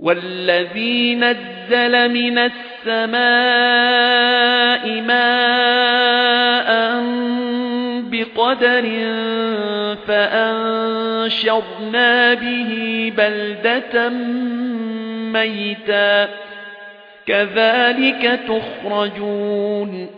وَالَّذِي نَزَّلَ مِنَ السَّمَاءِ مَاءً بِقَدَرٍ فَأَنشَرْنَا بِهِ بَلْدَةً مَيْتًا. كَذَلِكَ تُخْرَجُونَ.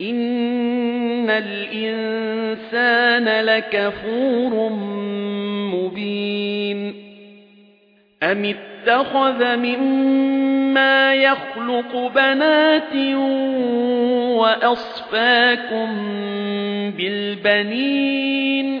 إِنَّ الْإِنسَانَ لَكَفُورٌ مُبِينٌ أَمِ اتَّخَذَ مِمَّا يَخْلُقُ بَنَاتٍ وَأَصْفَاكُمْ بِالْبَنِينَ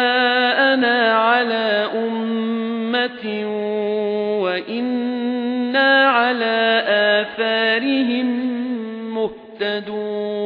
أُمَّةٍ وَإِنَّا عَلَى آثَارِهِمْ مُهْتَدُونَ